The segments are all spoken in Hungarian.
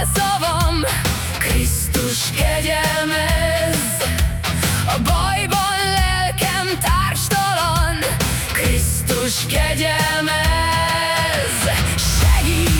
áll szavam. Krisztus kegyelmez A bajban lelkem társtalan. Krisztus kegyelmez Segít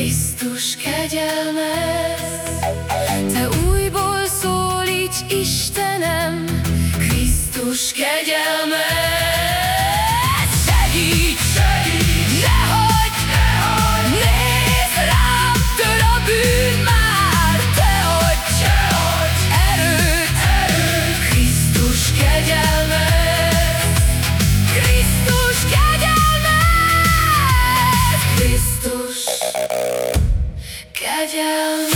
Krisztus kegyelmez, Te újból szólíts Isten, 再见